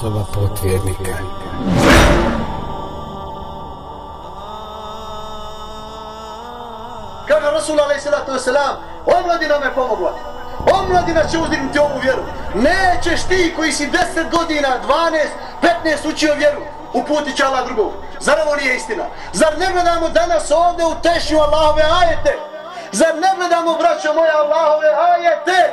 Soba potvjernika. Kaže Rasul alaih salatu wasalam, omladina me pomogla. Omladina će uzdignuti ovu vjeru. Nećeš ti koji si 10 godina, 12, 15 učio vjeru, uputit će Allah drugog. Zar ovo nije istina? Zar ne gledamo danas ovdje u tešnju Allahove ajete? Zar ne gledamo, braćo moja, Allahove ajete?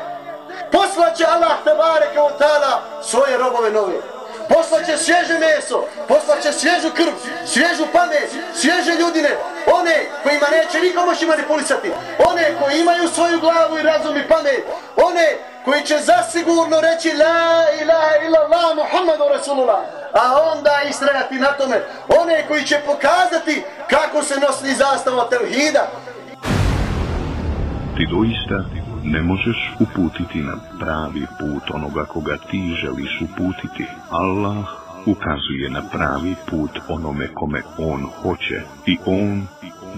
Poslaće Allah tebare kao tada svoje robove nove. Poslaće svježe meso, poslaće svježu krv, svježu pamet, svježe ljudine. One kojima neće niko moći manipulisati. One koji imaju svoju glavu i razum i pamet. One koji će zasigurno reći La ilaha illallah Muhammadu Rasulullah. A onda istrajati na tome. One koji će pokazati kako se nosi zastava tevhida. Ti doista ne možeš uputiti na pravi put onoga koga ti želiš uputiti. Allah ukazuje na pravi put onome kome on hoće i on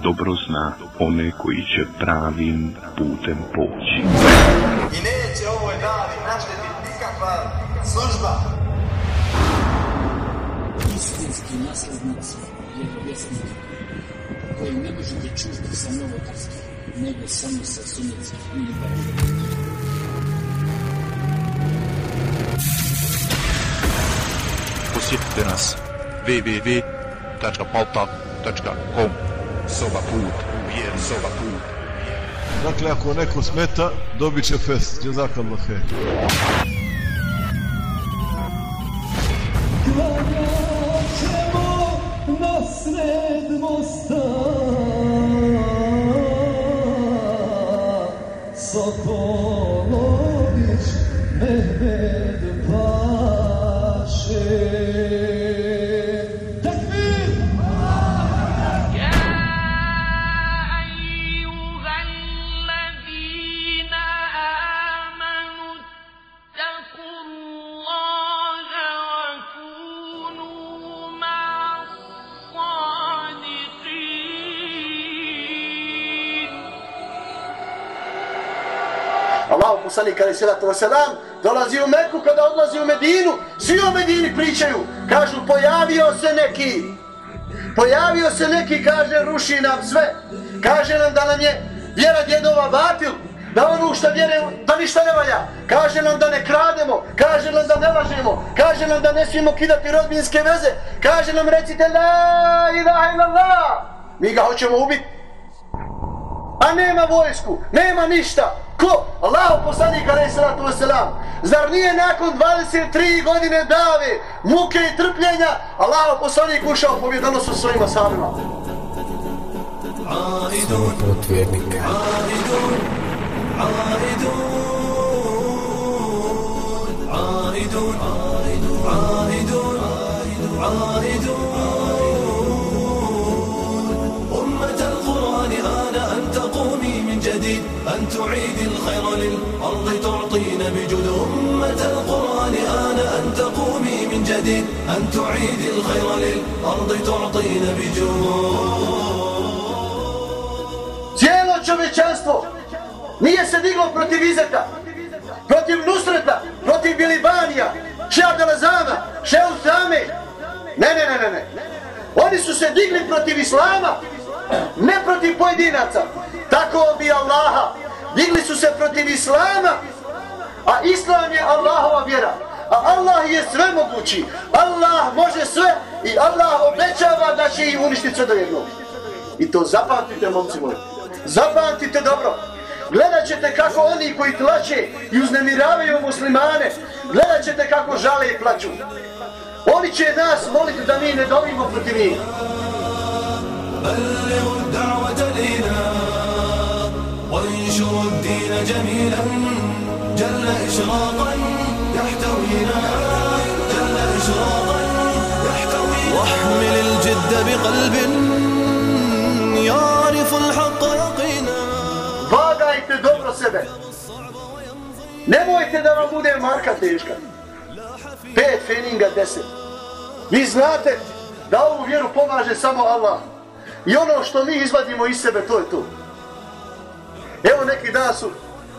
dobro zna one koji će pravim putem poći. I neće ovoj davi naštetiti nikakva služba. Istinski naslednici vjerovjesnika koji ne možete čuti sa novotarskih nego samo sa sunetskih ili Posjetite nas www.paltak.com Soba put, vjerni soba put. Dakle, ako neko smeta, dobit će fest. Jazakallah hej. Allah poslanik ali salatu wasalam dolazi u Meku kada odlazi u Medinu, svi u Medini pričaju, kažu pojavio se neki, pojavio se neki, kaže ruši nam sve, kaže nam da nam je vjera djedova batil, da ono što vjere, da ništa ne valja, kaže nam da ne krademo, kaže nam da ne lažemo, kaže nam da ne smijemo kidati rodbinske veze, kaže nam recite la ilaha illallah, mi ga hoćemo ubiti. A nema vojsku, nema ništa. Ko? Allahu poslanik alaih salatu wasalam. Zar nije nakon 23 godine dave, muke i trpljenja, Allahu poslanik ušao pobjedano sa svojima samima? Aidun, put vjernika. aidun, aidun, aidun, أن تعيدي الخير للأرض تعطين بجود أمة القرآن آن أن تقومي من جديد أن تعيدي الخير للأرض تعطين بجود Cijelo čovečanstvo nije se diglo protiv Izeta, protiv Nusreta, protiv Bilibanija, še Abdelazama, še Usame. Ne, ne, ne, ne, ne. Oni su se digli protiv Islama, ne protiv pojedinaca. Tako bi Allaha. Digli su se protiv Islama, a Islam je Allahova vjera. A Allah je sve mogući. Allah može sve i Allah obećava da će ih uništiti sve do jednog. I to zapamtite, momci moji. Zapamtite dobro. Gledat ćete kako oni koji tlače i uznemiravaju muslimane, gledat ćete kako žale i plaću. Oni će nas moliti da mi ne dobimo protiv njih. إلينا وانشروا الدين جميلا جل إشراقا يحتوينا جل إشراقا يحتوينا واحمل الجد بقلب يعرف الحق يقينا Vagajte dobro sebe. Nemojte da vam bude marka teška. Pet feninga. Vi znate da ovu vjeru pomaže samo Allah. I ono što mi izvadimo iz sebe, to je to. Evo neki dan su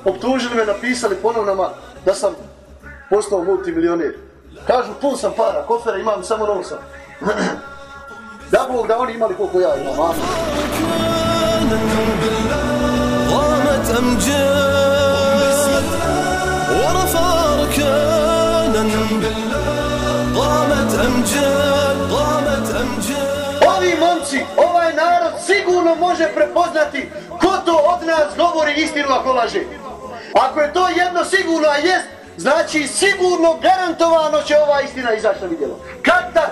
optužili me, napisali ponovnama da sam postao multimilioner. Kažu, pun sam para, kofera imam samo nosa. da Bog da oni imali koliko ja imam, amin. قامت أمجاد ورفع أركانا قامت أمجاد قامت أمجاد Ovi momci, ovaj narod sigurno može prepoznati ko to od nas govori istinu ako laže. Ako je to jedno sigurno, a jest, znači sigurno garantovano će ova istina izaći na vidjelo. Kad tad?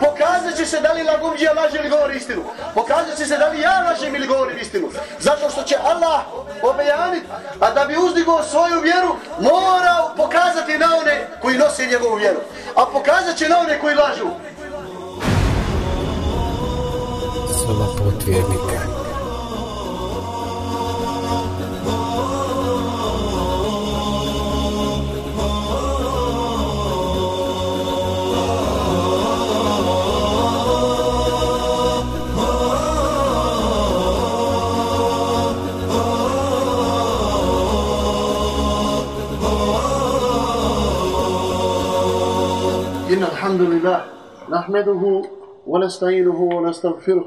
Pokazat će se da li lagumđija laže ili govori istinu. Pokazat će se da li ja lažem ili govorim istinu. Zato što će Allah obejaniti, a da bi uzdigao svoju vjeru, mora pokazati na one koji nose njegovu vjeru. A pokazat će na one koji lažu. Soba put vjernika. إن الحمد لله نحمده ونستعينه ونستغفره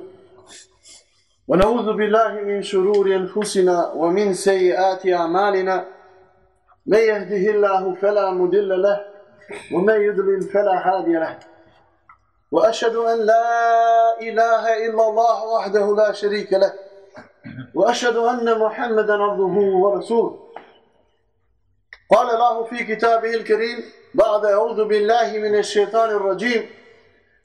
ونعوذ بالله من شرور أنفسنا ومن سيئات أعمالنا. من يهده الله فلا مضل له ومن يضلل فلا هادي له. وأشهد أن لا إله إلا الله وحده لا شريك له. وأشهد أن محمدا عبده ورسوله. قال الله في كتابه الكريم بعد أعوذ بالله من الشيطان الرجيم.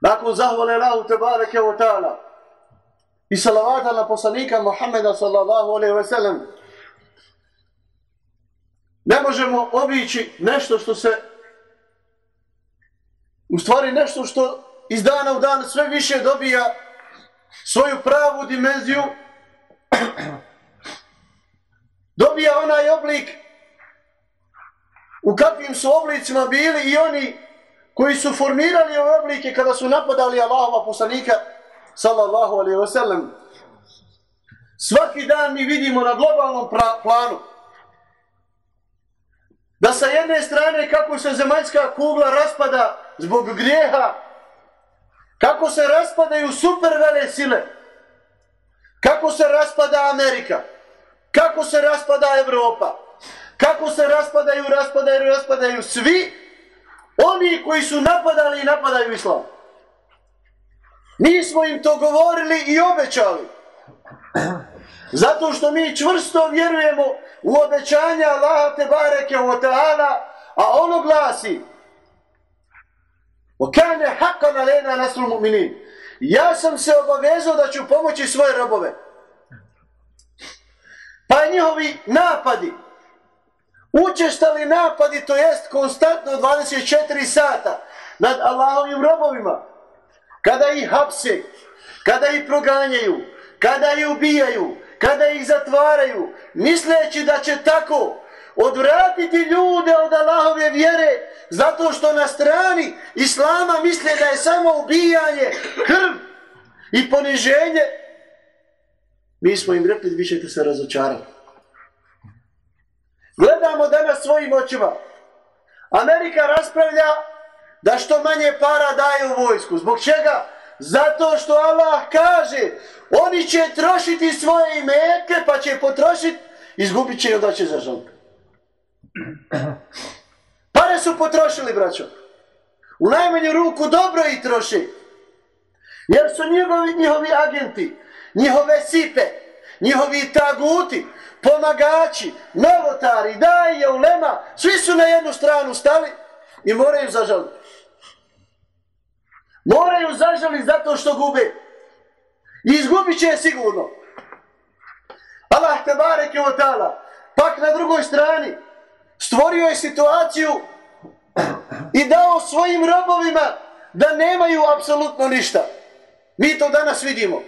Nakon zahvale Allahu Tebareke wa ta'ala i salavata na poslanika Muhammeda sallallahu alaihi wa sallam ne možemo obići nešto što se u stvari nešto što iz dana u dan sve više dobija svoju pravu dimenziju dobija onaj oblik u kakvim su oblicima bili i oni koji su formirali ove oblike kada su napadali Allahova poslanika sallallahu alaihi wa sallam. Svaki dan mi vidimo na globalnom planu da sa jedne strane kako se zemaljska kugla raspada zbog grijeha, kako se raspadaju super vele sile, kako se raspada Amerika, kako se raspada Evropa, kako se raspadaju, raspadaju, raspadaju svi oni koji su napadali i napadaju islam. Mi smo im to govorili i obećali. Zato što mi čvrsto vjerujemo u obećanja Allaha te bareke o ta'ala, a ono glasi Okane haka na lena nasru mu'minin. Ja sam se obavezao da ću pomoći svoje robove. Pa njihovi napadi, učestali napadi, to jest konstantno 24 sata nad Allahovim robovima, kada ih hapse, kada ih proganjaju, kada ih ubijaju, kada ih zatvaraju, misleći da će tako odvratiti ljude od Allahove vjere, zato što na strani Islama misle da je samo ubijanje, krv i poniženje, mi smo im rekli, vi ćete se razočarati. Gledamo danas svojim očima. Amerika raspravlja da što manje para daje u vojsku. Zbog čega? Zato što Allah kaže oni će trošiti svoje imetke pa će potrošiti, izgubit će i onda će zažaliti. Pare su potrošili, braćo. U najmanju ruku dobro i troši. Jer su njegovi, njihovi agenti, njihove sipe, njihovi taguti, pomagači, novotari, daje, ulema, svi su na jednu stranu stali i moraju zažaliti. Moraju zažaliti zato što gube. I izgubit će je sigurno. Allah te bareke o ta'ala, pak na drugoj strani, stvorio je situaciju i dao svojim robovima da nemaju apsolutno ništa. Mi to danas vidimo.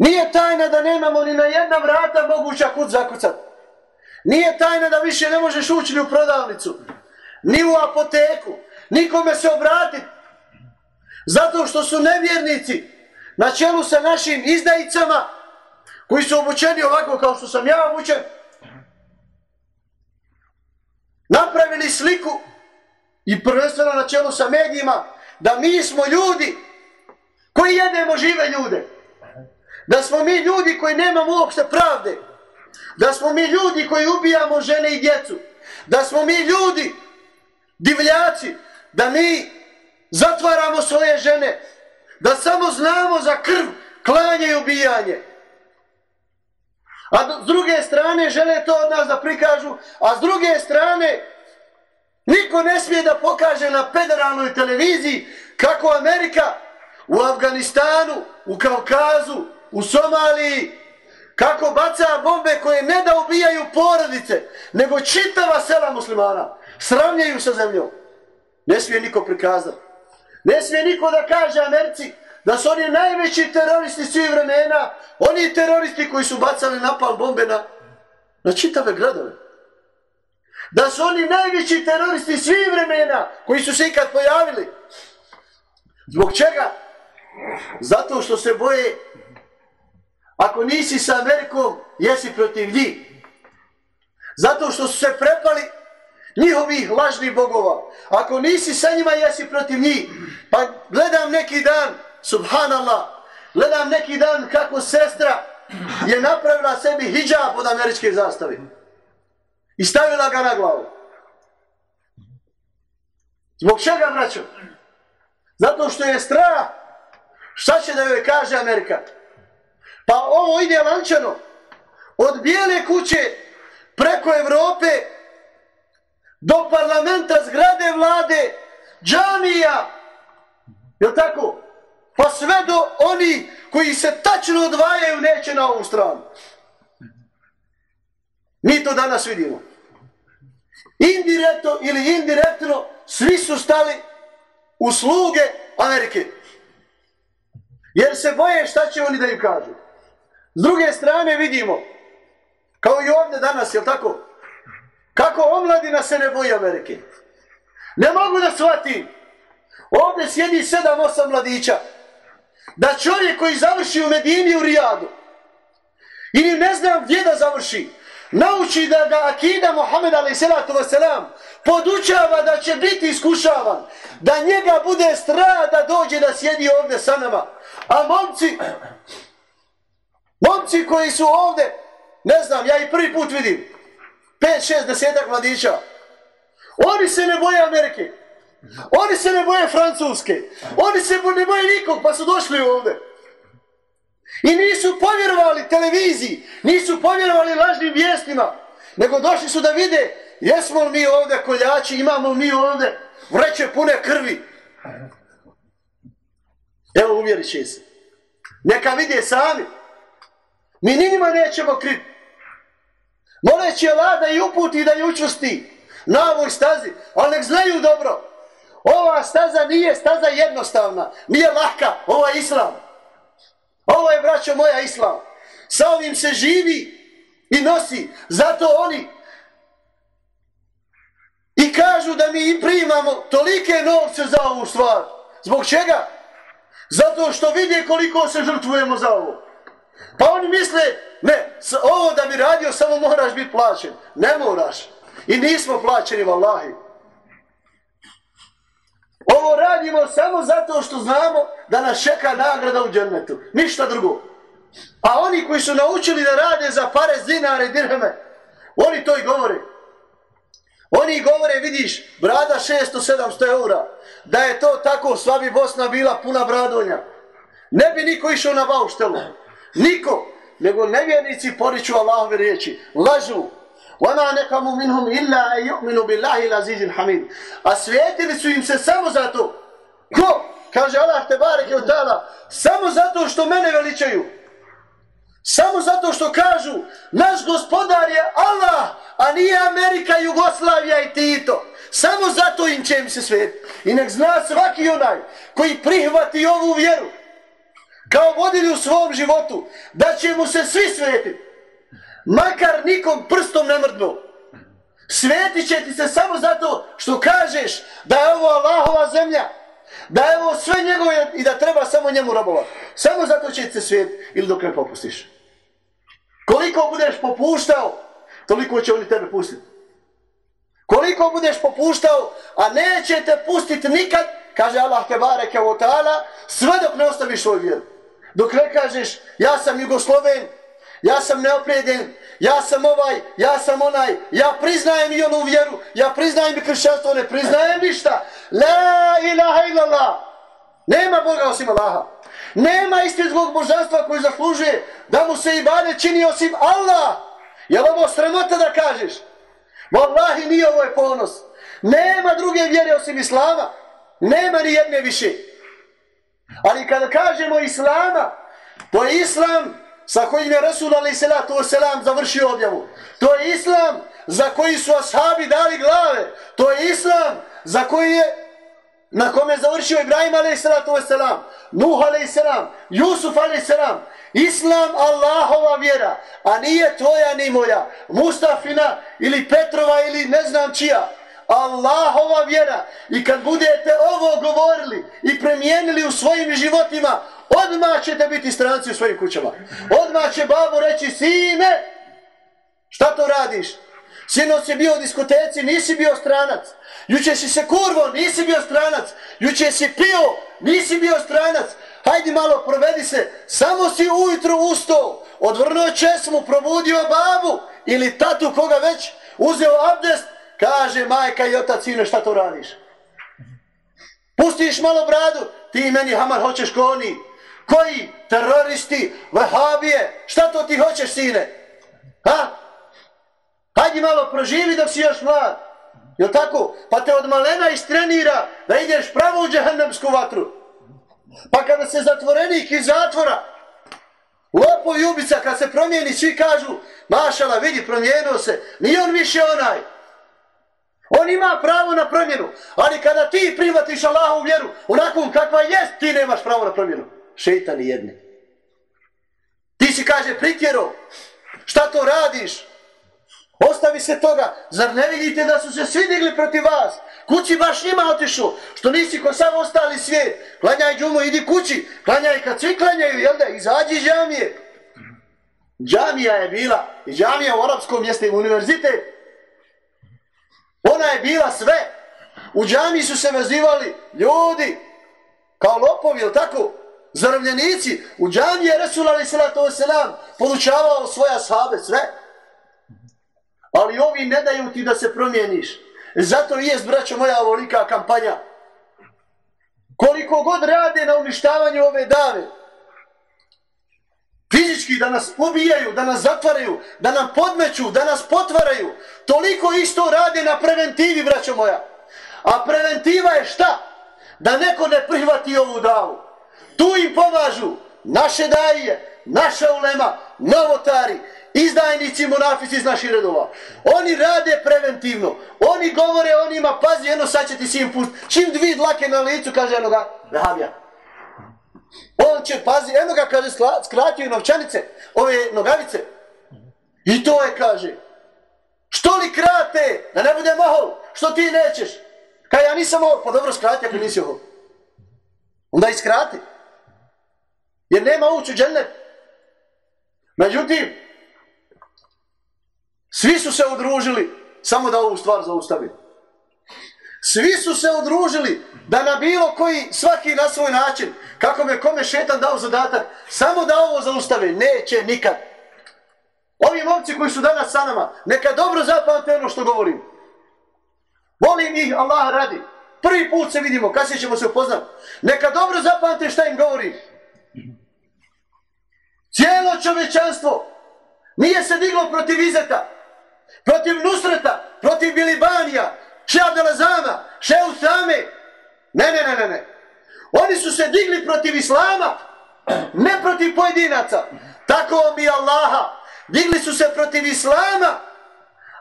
Nije tajna da nemamo ni na jedna vrata moguća kut zakucat. Nije tajna da više ne možeš ući ni u prodavnicu, ni u apoteku, nikome se obratiti. Zato što su nevjernici na čelu sa našim izdajicama koji su obučeni ovako kao što sam ja obučen, napravili sliku i prvenstveno na čelu sa medijima da mi smo ljudi koji jedemo žive ljude. Da smo mi ljudi koji nemamo uopšte pravde. Da smo mi ljudi koji ubijamo žene i djecu. Da smo mi ljudi divljaci. Da mi zatvaramo svoje žene. Da samo znamo za krv, klanje i ubijanje. A s druge strane žele to od nas da prikažu, a s druge strane niko ne smije da pokaže na federalnoj televiziji kako Amerika u Afganistanu, u Kaukazu, u Somaliji, kako baca bombe koje ne da ubijaju porodice, nego čitava sela muslimana, sravnjaju sa zemljom. Ne smije niko prikazati. Ne smije niko da kaže Americi da su oni najveći teroristi svih vremena, oni teroristi koji su bacali napal bombe na, na čitave gradove. Da su oni najveći teroristi svih vremena koji su se ikad pojavili. Zbog čega? Zato što se boje ako nisi sa Amerikom, jesi protiv njih. Zato što su se prepali njihovih lažnih bogova. Ako nisi sa njima, jesi protiv njih. Pa gledam neki dan, subhanallah, gledam neki dan kako sestra je napravila sebi hijab od američke zastave. I stavila ga na glavu. Zbog čega, braćo? Zato što je strah. Šta će da joj kaže Amerika? Pa ovo ide lančano. Od bijele kuće preko Evrope do parlamenta zgrade vlade, džamija, je tako? Pa sve do oni koji se tačno odvajaju neće na ovu stranu. Mi to danas vidimo. Indirektno ili indirektno svi su stali u sluge Amerike. Jer se boje šta će oni da im kažu. S druge strane vidimo, kao i ovdje danas, je tako? Kako omladina se ne boji Amerike. Ne mogu da shvatim. Ovdje sjedi sedam, osam mladića. Da čovjek koji završi u Medini u Rijadu, ili ne znam gdje da završi, nauči da ga akida Muhammed a.s. podučava da će biti iskušavan, da njega bude strah da dođe da sjedi ovdje sa nama. A momci, momci koji su ovdje, ne znam, ja i prvi put vidim, pet, šest, desetak mladića, oni se ne boje Amerike, oni se ne boje Francuske, oni se ne boje nikog, pa su došli ovdje. I nisu povjerovali televiziji, nisu povjerovali lažnim vijestima, nego došli su da vide jesmo li mi ovdje koljači, imamo li mi ovdje vreće pune krvi. Evo uvjerit će se. Neka vide sami. Mi njima nećemo kriti. Moleći Allah da i uputi da i učusti na ovoj stazi, ali nek znaju dobro. Ova staza nije staza jednostavna, nije lahka, ovo je islam. Ovo je, braćo moja, islam. Sa ovim se živi i nosi. Zato oni i kažu da mi primamo tolike novce za ovu stvar. Zbog čega? Zato što vidje koliko se žrtvujemo za ovo. Pa oni misle, ne, ovo da bi radio samo moraš biti plaćen. Ne moraš. I nismo plaćeni, vallahi. Ovo radimo samo zato što znamo da nas čeka nagrada u džennetu. Ništa drugo. A oni koji su naučili da rade za pare, zinare, dirheme, oni to i govore. Oni govore, vidiš, brada 600-700 eura, da je to tako, sva bi Bosna bila puna bradonja. Ne bi niko išao na bauštelu. Niko. Nego nevjernici poriču Allahove riječi. Lažu. وَمَا نَكَمُ مِنْهُمْ إِلَّا أَنْ يُؤْمِنُوا بِاللَّهِ الْعَزِيزِ الْحَمِيدِ A svijetili su im se samo zato. Ko? Kaže Allah te barek je tala. Samo zato što mene veličaju. Samo zato što kažu naš gospodar je Allah, a nije Amerika, Jugoslavija i Tito. Samo zato im će im se svet. I nek zna svaki onaj koji prihvati ovu vjeru kao vodili u svom životu, da će mu se svi svetiti. Makar nikom prstom ne mrdnu. Svetit će ti se samo zato što kažeš da je ovo Allahova zemlja, da je ovo sve njegove i da treba samo njemu robovati. Samo zato će ti se svet ili dok ne popustiš. Koliko budeš popuštao, toliko će oni tebe pustiti. Koliko budeš popuštao, a neće te pustiti nikad, kaže Allah te bareke o ta'ala, sve dok ne ostaviš svoju vjeru. Dok ne kažeš, ja sam Jugosloven, ja sam neopreden, ja sam ovaj, ja sam onaj, ja priznajem i onu vjeru, ja priznajem i kršćanstvo, ne priznajem ništa. La ilaha illallah. Nema Boga osim Allaha. Nema istinskog božanstva koji zaslužuje da mu se ibade čini osim Allah. Je li ovo sramota da kažeš? Wallahi nije ovo je ponos. Nema druge vjere osim Islama. Nema ni jedne više. Ali kada kažemo Islama, to je Islam sa kojim je Rasul alaih salatu wasalam završio objavu. To je Islam za koji su ashabi dali glave. To je Islam za koji je na kome je završio Ibrahim alaih salatu wasalam, Nuh alaih salam, Jusuf alaih salam. Islam Allahova vjera, a nije tvoja ni moja, Mustafina ili Petrova ili ne znam čija. Allahova vjera. I kad budete ovo govorili i premijenili u svojim životima, odmah ćete biti stranci u svojim kućama. Odmah će babo reći, sine, šta to radiš? Sinoć si bio u diskoteci, nisi bio stranac. Juče si se kurvo, nisi bio stranac. Juče si pio, nisi bio stranac. Hajdi malo, provedi se. Samo si ujutro ustao, odvrnuo česmu, probudio babu ili tatu koga već, uzeo abdest, Kaže majka i otac sine šta to radiš? Pustiš malo bradu, ti meni hamar hoćeš ko oni. Koji? Teroristi, vehabije, šta to ti hoćeš sine? Ha? Hajdi malo proživi dok si još mlad. Jel tako? Pa te od malena istrenira da ideš pravo u džehennemsku vatru. Pa kada se zatvorenik iz zatvora, lopo i ubica, kad se promijeni, svi kažu, mašala, vidi, promijenio se, nije on više onaj. On ima pravo na promjenu. Ali kada ti prihvatiš Allahu vjeru, onakvom kakva jest, ti nemaš pravo na promjenu. Šeitani jedni. Ti si kaže pritjero. Šta to radiš? Ostavi se toga. Zar ne vidite da su se svi digli protiv vas? Kući baš njima otišu. Što nisi ko sam ostali svijet. Klanjaj džumu, idi kući. Klanjaj kad svi klanjaju, jel da? Izađi iz džamije. Džamija je bila. I džamija u arapskom mjeste univerzitet. Ona je bila sve. U džami su se vezivali ljudi kao lopovi, ili tako? Zarobljenici. U džami je Resul Ali Salatu Veselam podučavao svoja sahabe, sve. Ali ovi ne daju ti da se promijeniš. Zato i jest, braćo moja, ovolika kampanja. Koliko god rade na uništavanju ove dave, fizički da nas ubijaju, da nas zatvaraju, da nam podmeću, da nas potvaraju, toliko isto rade na preventivi, braćo moja. A preventiva je šta? Da neko ne prihvati ovu davu. Tu im pomažu naše daje, naša ulema, novotari, izdajnici, monafici iz naših redova. Oni rade preventivno. Oni govore onima, pazi, jedno sad će ti sin pust. Čim dvi dlake na licu, kaže jednoga, vehabija. On će, pazi, eno ga kaže, skratio novčanice, ove nogavice. I to je, kaže, što li krate, da ne bude mohol, što ti nećeš? Kaj ja nisam mohol, pa dobro skrati ako nisi ohol. Onda i skrati. Jer nema ući u džennet. Međutim, svi su se udružili samo da ovu stvar zaustavi. Svi su se udružili da na bilo koji, svaki na svoj način, kako me kome šetan dao zadatak, samo da ovo zaustave, neće nikad. Ovi momci koji su danas sa nama, neka dobro zapamte ono što govorim. Volim ih, Allah radi. Prvi put se vidimo, kasnije ćemo se upoznat. Neka dobro zapamte šta im govorim. Cijelo čovečanstvo nije se diglo protiv Izeta, protiv Nusreta, protiv Bilibanija, Šeabdelazama, Šeusame. Ne, ne, ne, ne, ne. Oni su se digli protiv Islama, ne protiv pojedinaca. Tako mi Allaha. Digli su se protiv Islama,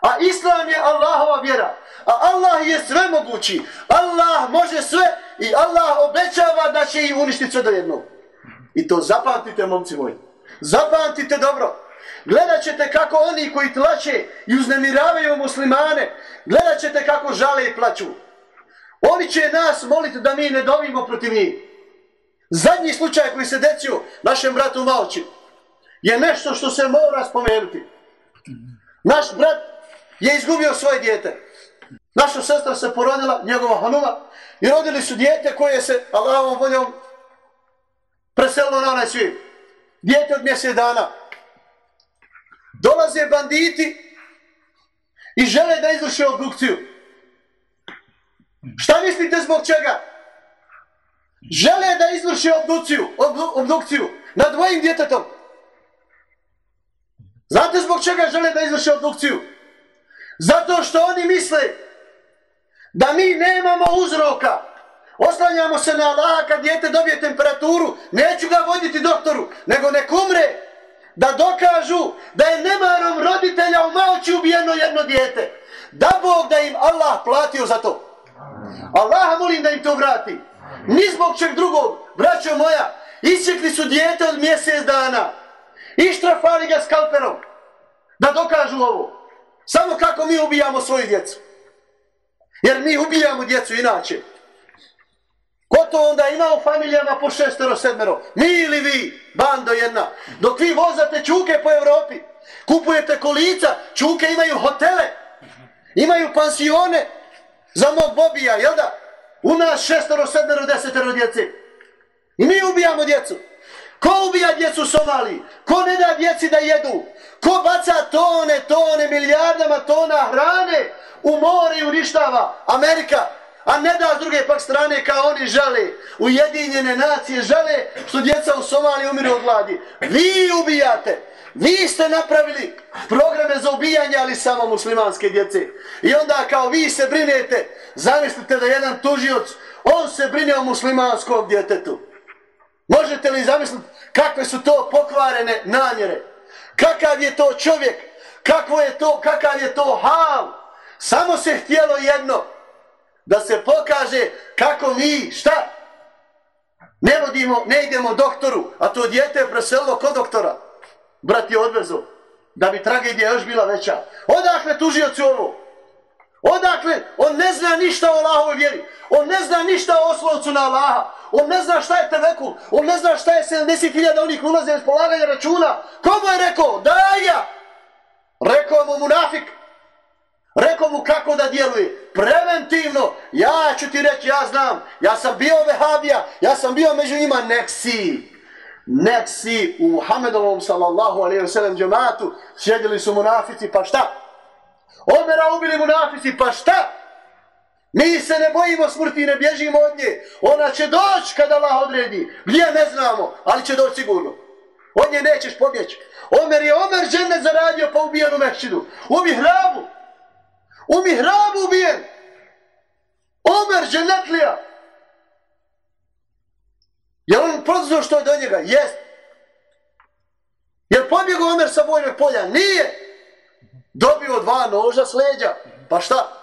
a Islam je Allahova vjera. A Allah je sve mogući. Allah može sve i Allah obećava da će ih uništiti sve do jednog. I to zapamtite, momci moji. Zapamtite dobro. Gledat ćete kako oni koji tlače i uznemiravaju muslimane, gledat ćete kako žale i plaću. Oni će nas moliti da mi ne dovimo protiv njih. Zadnji slučaj koji se decio našem bratu Malči je nešto što se mora spomenuti. Naš brat je izgubio svoje dijete. Naša sestra se porodila, njegova Hanuma, i rodili su dijete koje se Allahom voljom preselilo na onaj svijet. Dijete od mjesec dana. Dolaze banditi i žele da izvrše obdukciju. Šta mislite zbog čega? Žele da izvrše obdukciju, obdukciju nad dvojim djetetom. Znate zbog čega žele da izvrše obdukciju? Zato što oni misle da mi nemamo uzroka. Oslanjamo se na Allaha kad djete dobije temperaturu, neću ga voditi doktoru, nego nek umre da dokažu da je nemarom roditelja u malči ubijeno jedno djete. Da Bog da im Allah platio za to. Allaha molim da im to vrati. Ni zbog čeg drugog, braćo moja, isjekli su dijete od mjesec dana. Ištrafali ga skalperom. Da dokažu ovo. Samo kako mi ubijamo svoju djecu. Jer mi ubijamo djecu inače. Ko to onda ima u familijama po šestero, sedmero? Mi ili vi? Bando jedna. Dok vi vozate čuke po Evropi, kupujete kolica, čuke imaju hotele, imaju pansione za mog Bobija, jel da? U nas šestero, sedmero, desetero djece. I mi ubijamo djecu. Ko ubija djecu u Ko ne da djeci da jedu? Ko baca tone, tone, milijardama tona hrane u more i uništava? Amerika. A ne da s druge pak strane kao oni žale. Ujedinjene nacije žale što djeca u Somaliji umiru od gladi. Vi ubijate. Vi ste napravili programe za ubijanje, ali samo muslimanske djece. I onda kao vi se brinete, zamislite da jedan tužioc, on se brine o muslimanskom djetetu. Možete li zamisliti kakve su to pokvarene namjere? Kakav je to čovjek? Kakvo je to, kakav je to hal? Samo se htjelo jedno, da se pokaže kako mi, šta? Ne vodimo, ne idemo doktoru, a to dijete je preselilo kod doktora. Brat je odvezo, da bi tragedija još bila veća. Odakle tužioci ovo? Odakle? On ne zna ništa o Allahovoj vjeri. On ne zna ništa o oslovcu na Allaha. On ne zna šta je tevekul. On ne zna šta je 70.000 onih ulaze iz polaganja računa. Komu je rekao? Da ja. Rekao mu munafik. Rekao mu kako da djeluje. Preventivno. Ja ću ti reći, ja znam. Ja sam bio vehabija. Ja sam bio među njima. Nek si nefsi u Muhammedovom sallallahu alaihi wa sallam džematu. Sjedili su munafici. Pa šta? Omera ubili munafici. Pa šta? Mi se ne bojimo smrti i ne bježimo od nje. Ona će doći kada Allah odredi. Gdje ne znamo, ali će doći sigurno. Od nje nećeš pobjeći. Omer je Omer džene zaradio pa ubijen u Mehčidu. U mihrabu. U mihrabu ubijen. Omer dženetlija. Je on prozio što je do njega? Jest. Je pobjegao Omer sa vojnog polja? Nije. Dobio dva noža s leđa. Pa šta?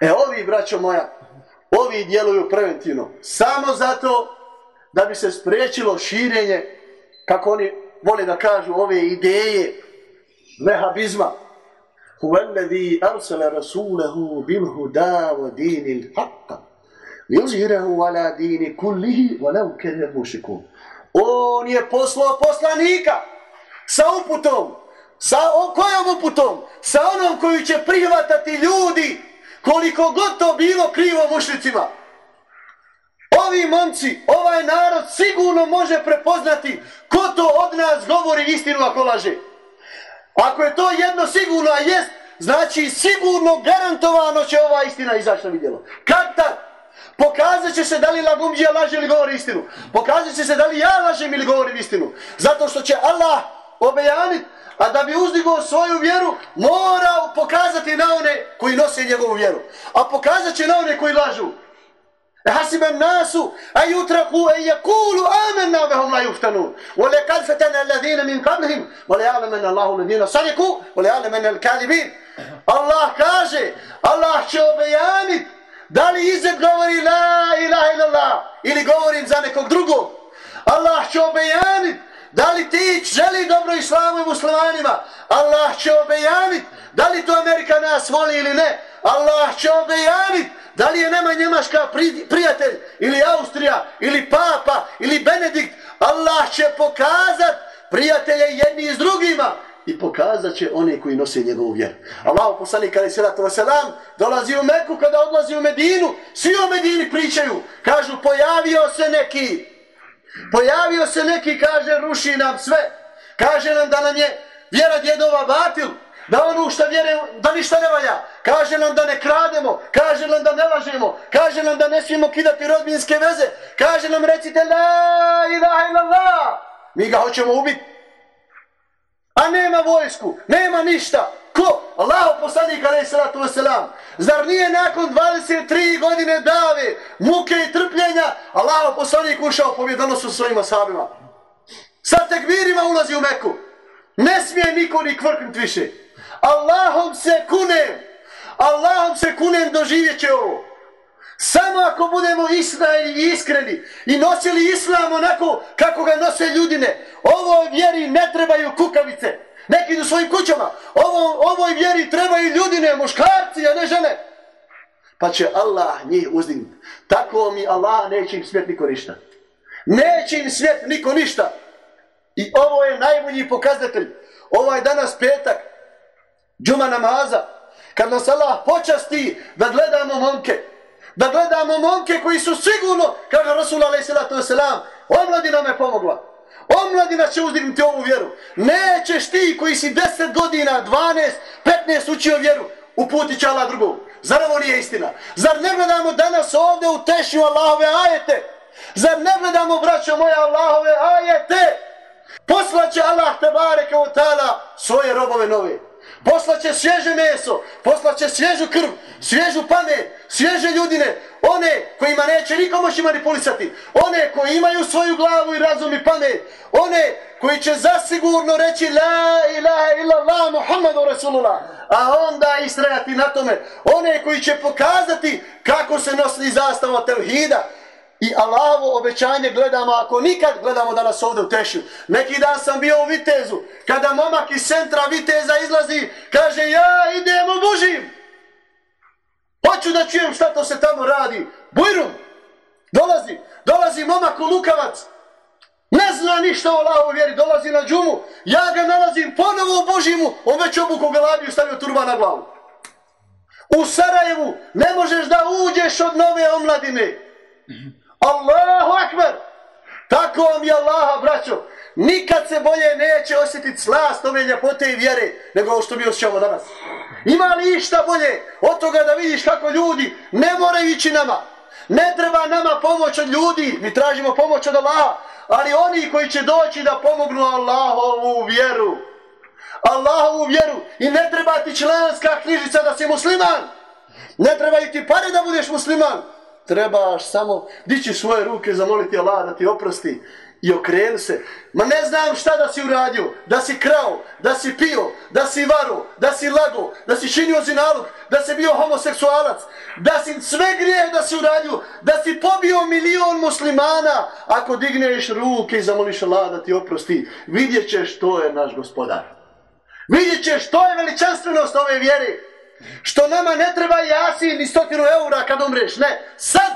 E ovi, braćo moja, ovi djeluju preventivno. Samo zato da bi se spriječilo širenje, kako oni vole da kažu, ove ideje vehabizma. Huvellevi arsele rasulehu bil huda wa dinil haqqa. Yuzhirahu ala dini kullihi walau law mušikum. On je poslao poslanika sa uputom. Sa o kojom uputom? Sa onom koju će prihvatati ljudi koliko god to bilo krivo mušnicima. Ovi momci, ovaj narod sigurno može prepoznati ko to od nas govori istinu ako laže. Ako je to jedno sigurno, a jest, znači sigurno, garantovano će ova istina izaći na vidjelo. Kad tad? Pokazat će se da li lagumđija laže ili govori istinu. Pokazat će se da li ja lažem ili govorim istinu. Zato što će Allah obejanit, a da bi uzdigao svoju vjeru, mora pokazati na one koji nose njegovu vjeru. A pokazat će na one koji lažu. حسب الناس أن يتركوا أن يقولوا آمنا وهم لا يفتنون ولقد فتن الذين من قبلهم وليعلمن الله الذين صدقوا وليعلمن الكاذبين الله kaže Allah će obejanit da li Izet govori la ilaha illallah ili govorim za nekog drugog? Allah će obejanit. Da li ti želi dobro islamu i muslimanima? Allah će obejanit. Da li to Amerika nas voli ili ne? Allah će obejanit. Da li je nama Njemaška prijatelj, ili Austrija, ili Papa, ili Benedikt, Allah će pokazat prijatelje jedni s drugima i pokazat će one koji nose njegovu vjeru. Allah poslani kada je sratu vaselam, dolazi u Meku kada odlazi u Medinu, svi u Medini pričaju, kažu pojavio se neki, pojavio se neki, kaže ruši nam sve, kaže nam da nam je vjera djedova batil, da ono što vjere, da ništa ne valja. Kaže nam da ne krademo, kaže nam da ne lažemo, kaže nam da ne smijemo kidati rodbinske veze, kaže nam recite la ilaha illallah. Mi ga hoćemo ubiti. A nema vojsku, nema ništa. Ko? Allah poslanik alaih salatu wasalam. Zar nije nakon 23 godine dave, muke i trpljenja, Allah poslanik ušao pobjedano su svojima sabima. Sa tekbirima ulazi u Meku. Ne smije niko ni kvrknut više. Allahom se kunem, Allahom se kunem doživjet će ovo. Samo ako budemo iskreni i iskreni i nosili islam onako kako ga nose ljudine, ovoj vjeri ne trebaju kukavice. Neki u svojim kućama. Ovo, ovoj vjeri trebaju ljudine, muškarci, a ne žene. Pa će Allah njih uzdignuti. Tako mi Allah neće im svijet niko ništa. Neće im svijet niko ništa. I ovo je najbolji pokazatelj. Ovaj danas petak džuma namaza, kad nas Allah počasti da gledamo momke, da gledamo momke koji su sigurno, kaže Rasul a.s. omladina me pomogla. Omladina će uzdignuti ovu vjeru. Nećeš ti koji si 10 godina, 12, 15 učio vjeru, uputit će Allah drugog. Zar ovo nije istina? Zar ne gledamo danas ovdje u tešnju Allahove ajete? Zar ne gledamo, braćo moja, Allahove ajete? Poslaće Allah te bareke o tala svoje robove nove. Poslaće svježe meso, poslaće svježu krv, svježu pamet, svježe ljudine, one kojima neće niko moći manipulisati, one koji imaju svoju glavu i razum i pamet, one koji će zasigurno reći La ilaha illallah Muhammadu Rasulullah, a onda istrajati na tome, one koji će pokazati kako se nosi zastava tevhida, I Allahovo obećanje gledamo, ako nikad gledamo danas ovdje u Tešu. Neki dan sam bio u Vitezu, kada momak iz centra Viteza izlazi, kaže, ja idem u Bužim. Hoću da čujem šta to se tamo radi. Bujrum, dolazi, dolazi momak u Lukavac. Ne zna ništa o Allahovu vjeri, dolazi na džumu. Ja ga nalazim ponovo u Božimu, on već obuku galabiju stavio turba na glavu. U Sarajevu ne možeš da uđeš od nove omladine. Allahu akbar! Tako vam je Allaha, braćo. Nikad se bolje neće osjetiti slast ove ljepote i vjere nego ovo što mi osjećamo danas. Ima li išta bolje od toga da vidiš kako ljudi ne moraju ići nama. Ne treba nama pomoć od ljudi, mi tražimo pomoć od Allaha, ali oni koji će doći da pomognu Allahovu vjeru. Allahovu vjeru i ne treba ti članska knjižica da si musliman. Ne treba ti pare da budeš musliman trebaš samo dići svoje ruke, zamoliti Allah da ti oprosti i okreni se. Ma ne znam šta da si uradio, da si krao, da si pio, da si varo, da si lago, da si činio zinalog, da si bio homoseksualac, da si sve grije da si uradio, da si pobio milion muslimana, ako digneš ruke i zamoliš Allah da ti oprosti, vidjet ćeš to je naš gospodar. Vidjet ćeš to je veličanstvenost ove vjere. Što nama ne treba jasi ni stotinu eura kad umreš, ne. Sad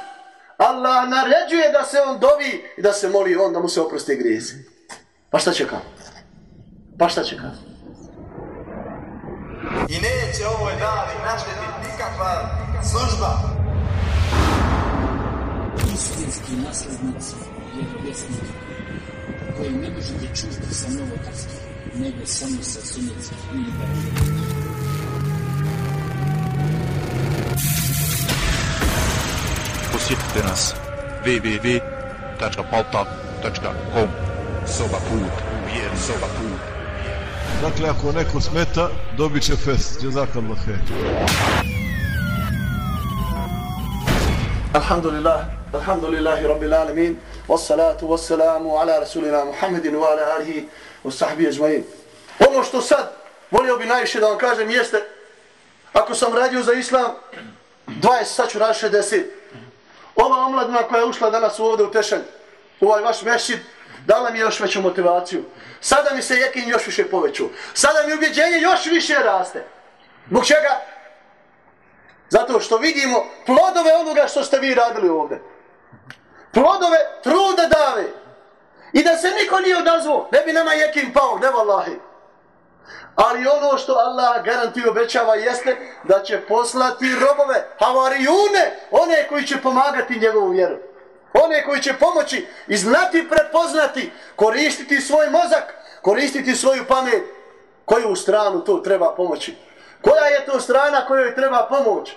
Allah naređuje da se on dovi i da se moli on da mu se oprosti grijezi. Pa šta čeka? Pa šta čeka? I neće ovoj dali naštetiti nikakva služba. Istinski naslednici vjerovjesnika koji ne možete čuti sa novotarskih, nego samo sa sunnicih i liberalnih. Posjetite nas www.paltak.com Soba put u vjeru. Soba put. Dakle, ako neko smeta, dobit će fest. Jazakallah khair. Alhamdulillah, alhamdulillahi rabbil alamin, wassalatu wassalamu ala rasulina Muhammedin wa ala alihi wa sahbihi ajma'in. Ono što sad volio bi najviše da vam kažem jeste, ako sam radio za islam, 20, sad ću raditi 60. Ova omladina koja je ušla danas ovdje u Tešanj, u ovaj vaš mešćid, dala mi je još veću motivaciju. Sada mi se jekin još više poveću. Sada mi ubjeđenje još više raste. Zbog čega? Zato što vidimo plodove onoga što ste vi radili ovdje. Plodove truda dave. I da se niko nije odazvao, ne bi nama jekin pao, ne vallahi. Ali ono što Allah garanti obećava jeste da će poslati robove, havarijune, one koji će pomagati njegovu vjeru. One koji će pomoći i znati prepoznati, koristiti svoj mozak, koristiti svoju pamet, koju stranu to treba pomoći. Koja je to strana kojoj treba pomoć?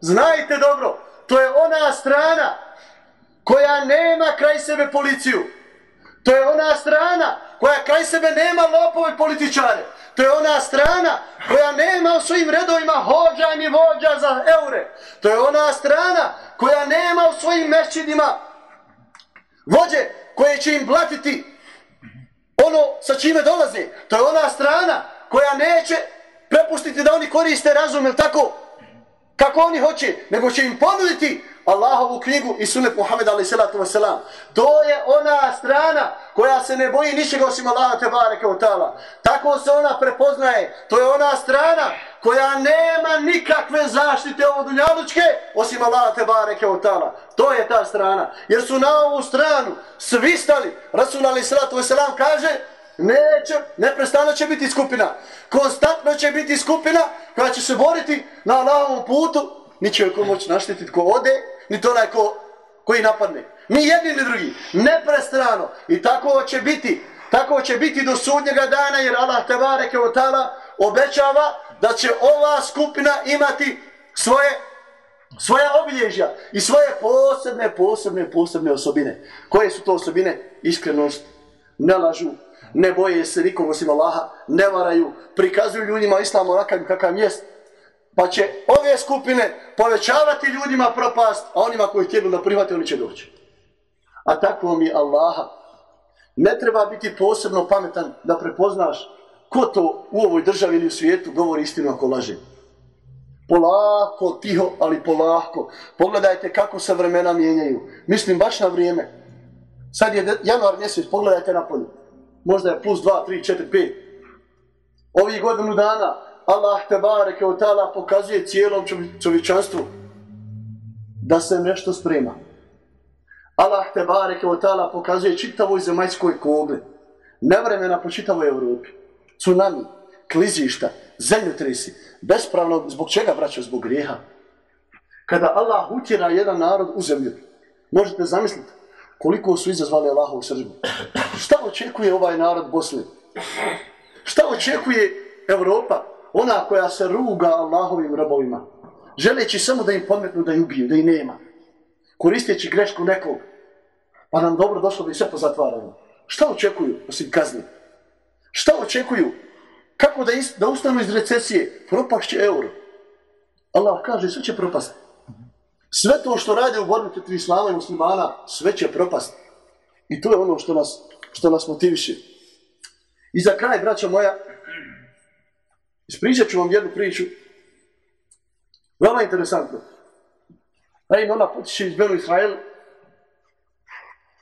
Znajte dobro, to je ona strana koja nema kraj sebe policiju. To je ona strana koja kraj sebe nema lopove političare. To je ona strana koja nema u svojim redovima hođa ni vođa za eure. To je ona strana koja nema u svojim mešćidima vođe koje će im platiti ono sa čime dolaze. To je ona strana koja neće prepustiti da oni koriste razum, ili tako? Kako oni hoće, nego će im ponuditi Allahovu knjigu i sunet Muhammed alaih salatu wasalam. To je ona strana koja se ne boji ničega osim Allaha te bareke u tala. Tako se ona prepoznaje. To je ona strana koja nema nikakve zaštite ovo dunjalučke osim Allaha te bareke u tala. To je ta strana. Jer su na ovu stranu svi stali. Rasul alaih salatu wasalam kaže neće, neprestano će biti skupina. Konstantno će biti skupina koja će se boriti na Allahovom putu ni joj ko moći naštetiti ko ode, ni to onaj ko, koji napadne. Ni jedni ni drugi. Neprestrano. I tako će biti. Tako će biti do sudnjega dana jer Allah tebareke o obećava da će ova skupina imati svoje svoja obilježja i svoje posebne, posebne, posebne osobine. Koje su to osobine? Iskrenost, ne lažu, ne boje se nikom osim Allaha, ne varaju, prikazuju ljudima islam onakav kakav jest, Pa će ove skupine povećavati ljudima propast, a onima koji htjeli da prihvate, oni će doći. A tako mi Allaha. Ne treba biti posebno pametan da prepoznaš ko to u ovoj državi ili u svijetu govori istinu ako laže. Polako, tiho, ali polako. Pogledajte kako se vremena mijenjaju. Mislim baš na vrijeme. Sad je januar mjesec, pogledajte na polju. Možda je plus 2, 3, 4, 5. Ovih godinu dana Allah te bareke u tala pokazuje cijelom čovječanstvu da se nešto sprema. Allah te bareke u tala pokazuje čitavoj zemaljskoj kogli. Nevremena po čitavoj Evropi. Tsunami, klizišta, zemljotresi. Bespravno, zbog čega vraća? Zbog grijeha. Kada Allah utjera jedan narod u zemlju, možete zamisliti koliko su izazvali Allahovu sržbu. Šta očekuje ovaj narod Bosne? Šta očekuje Evropa? Ona koja se ruga Allahovim robovima, želeći samo da im podmetnu da ih ubiju, da ih nema, koristeći grešku nekog, pa nam dobro došlo da ih sve pozatvaramo. Šta očekuju osim kazni? Šta očekuju? Kako da, ist, da ustanu iz recesije? Propašće euro. Allah kaže, sve će propasti. Sve to što rade u borbi protiv islama i muslimana, sve će propasti. I to je ono što nas, što nas motiviše. I za kraj, braćo moja, Ispričat ću vam jednu priču. Veoma interesantno. Naime, ona potiče iz Benu Israel.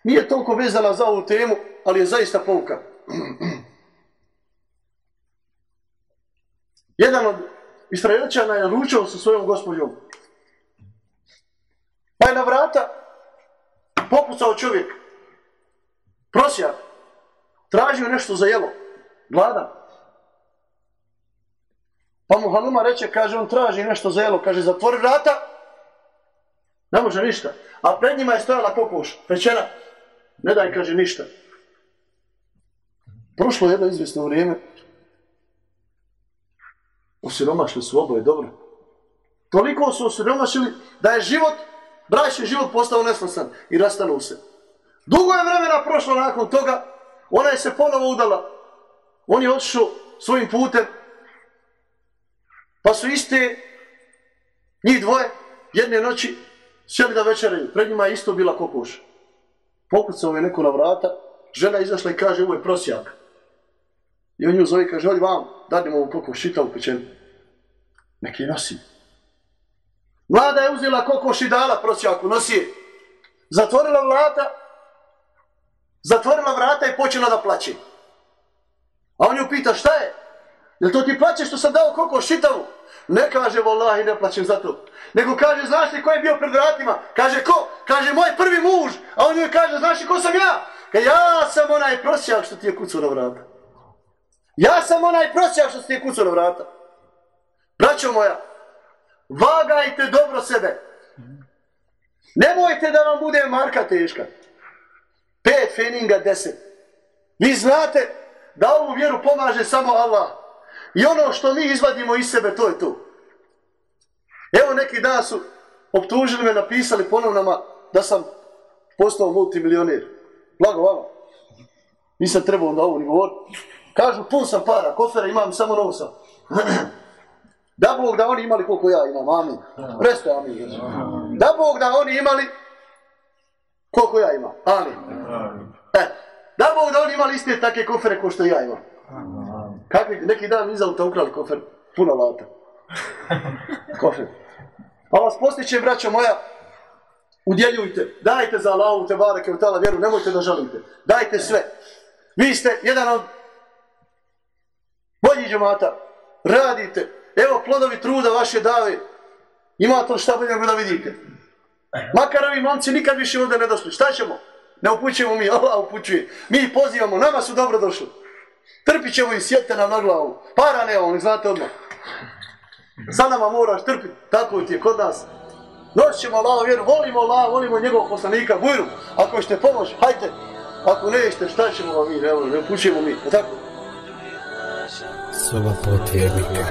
Nije toliko vezana za ovu temu, ali je zaista pouka. Jedan od Israelčana je ručao sa svojom gospođom. Pa je na vrata popucao čovjek. Prosija. Tražio nešto za jelo. Gladan. Pa mu Haluma reče, kaže, on traži nešto za jelo, kaže, zatvori vrata, ne može ništa. A pred njima je stojala kokoš, pečena, ne daj, kaže, ništa. Prošlo je jedno izvjesno vrijeme, osiromašili su oboje, dobro. Toliko su osiromašili da je život braćni život postao nesnosan i rastanu se. Dugo je vremena prošlo nakon toga, ona je se ponovo udala. On je otišao svojim putem, pa su iste njih dvoje jedne noći sjeli da večeraju. Pred njima je isto bila kokoš. Pokucao je neko na vrata, žena izašla i kaže, ovo je prosjak. I on nju zove i kaže, odi vam, dadimo ovu kokoš, šita u pečenu. Neki nosi. Mlada je uzela kokoš i dala prosjaku, nosi je. Zatvorila vrata, zatvorila vrata i počela da plaće. A on ju pita, šta je? Jel to ti plaće što sam dao koliko šitavu? Ne kaže, vallahi, ne plaćem za to. Nego kaže, znaš li ko je bio pred vratima? Kaže, ko? Kaže, moj prvi muž. A on joj kaže, znaš li ko sam ja? Kaže, ja sam onaj prosjak što ti je kucao na vrata. Ja sam onaj prosjak što ti je kucao na vrata. Braćo moja, vagajte dobro sebe. Nemojte da vam bude marka teška. Pet feninga, deset. Vi znate da ovu vjeru pomaže samo Allah. I ono što mi izvadimo iz sebe, to je to. Evo neki dan su optužili me, napisali ponovnama da sam postao multimilioner. Blago vama. Nisam trebao da ovo ni govorit. Kažu, pun sam para, kofera imam, samo novca. da Bog da oni imali koliko ja imam, amin. Reste, amin. Da Bog da oni imali koliko ja imam, amin. E, da Bog da oni imali iste takve kofere ko što ja imam. Kakvi, neki dan iz auta ukrali kofer, puno lata. Kofer. Pa vas postićem, braćo moja, udjeljujte, dajte za Allahu te bareke u tala vjeru, nemojte da žalite. Dajte sve. Vi ste jedan od boljih džemata. Radite. Evo plodovi truda vaše dave. Imate li šta bolje da vidite? Makar ovi momci nikad više ovdje ne došli. Šta ćemo? Ne upućujemo mi, Allah upućuje. Mi pozivamo, nama su dobro došli. Trpit ćemo i sjedite nam na glavu. Para ne on, znate odmah. Sa nama moraš trpiti, tako ti je kod nas. Noćemo Allah vjeru, volimo Allah, volimo njegovog poslanika, bujru. Ako ćete pomoć, hajte. Ako ne jeste, šta ćemo vam mi, evo, ne upućujemo mi, je tako? Soba potvjernika.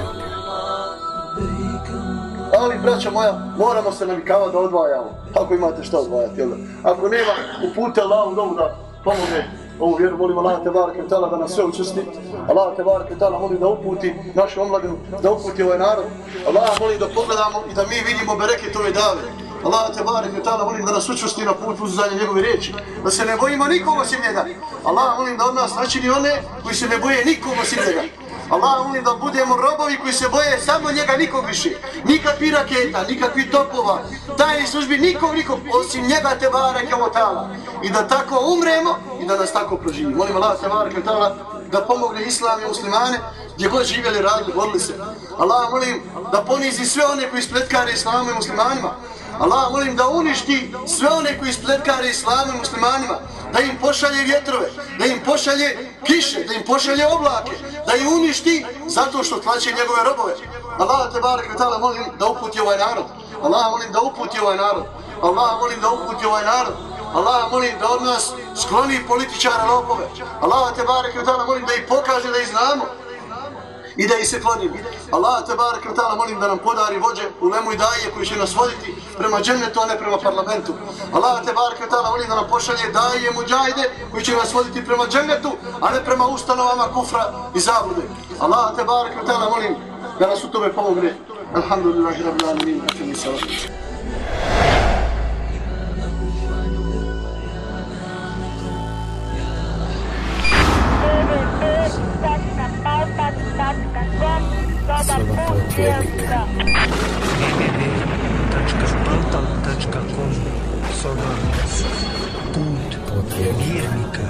Ali, braća moja, moramo se navikavati da odvajamo. Ako imate šta odvajati, jel da? Ako nema, upute Allah u domu da pomogne ovu vjeru, molim Allah te barke tala da nas sve učesti. Allah te barke tala molim da uputi našu omladinu, da uputi ovaj narod. Allah molim da pogledamo i da mi vidimo bereket ove dave. Allah te barek i ta'ala molim da nas učusti na put uzuzanje njegove riječi. Da se ne bojimo nikom osim njega. Allah molim da od nas načini one koji se ne boje nikom osim njega. Allah molim da budemo robovi koji se boje samo njega nikog više. Nikakvi raketa, nikakvi topova, tajni službi, nikog, nikog, osim njega te barake ovo tala. I da tako umremo i da nas tako proživi. Molim Allah te barake tala da pomogne islam i muslimane gdje god živjeli, radili, borili se. Allah molim da ponizi sve one koji spletkare islamu i muslimanima. Allah molim da uništi sve one koji spletkare islamu i muslimanima da im pošalje vjetrove, da im pošalje kiše, da im pošalje oblake, da ih uništi zato što tlače njegove robove. Allah te barek vitala molim da uputi ovaj narod. Allah molim da uputi ovaj narod. Allah molim da uputi ovaj narod. Allah molim da od nas skloni političara lopove. Allah te barek vitala molim da ih pokaže da ih znamo i da ih se klonimo. Allah te barek ta'ala molim da nam podari vođe u lemu i daje koji će nas voditi prema džennetu, a ne prema parlamentu. Allah te barek ta'ala molim da nam pošalje daje muđajde koji će nas voditi prema džennetu, a ne prema ustanovama kufra i zablude. Allah te barek ta'ala molim da nas u tome pomogne. Alhamdulillahi rabbil alamin. Thank you. potvjernika. Put vjernika.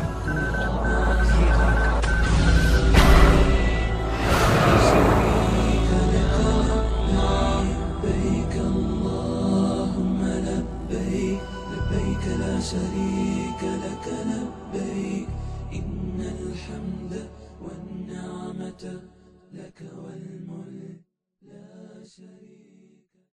شريك لك لبيك إن الحمد والنعمة لك والملك لا شريك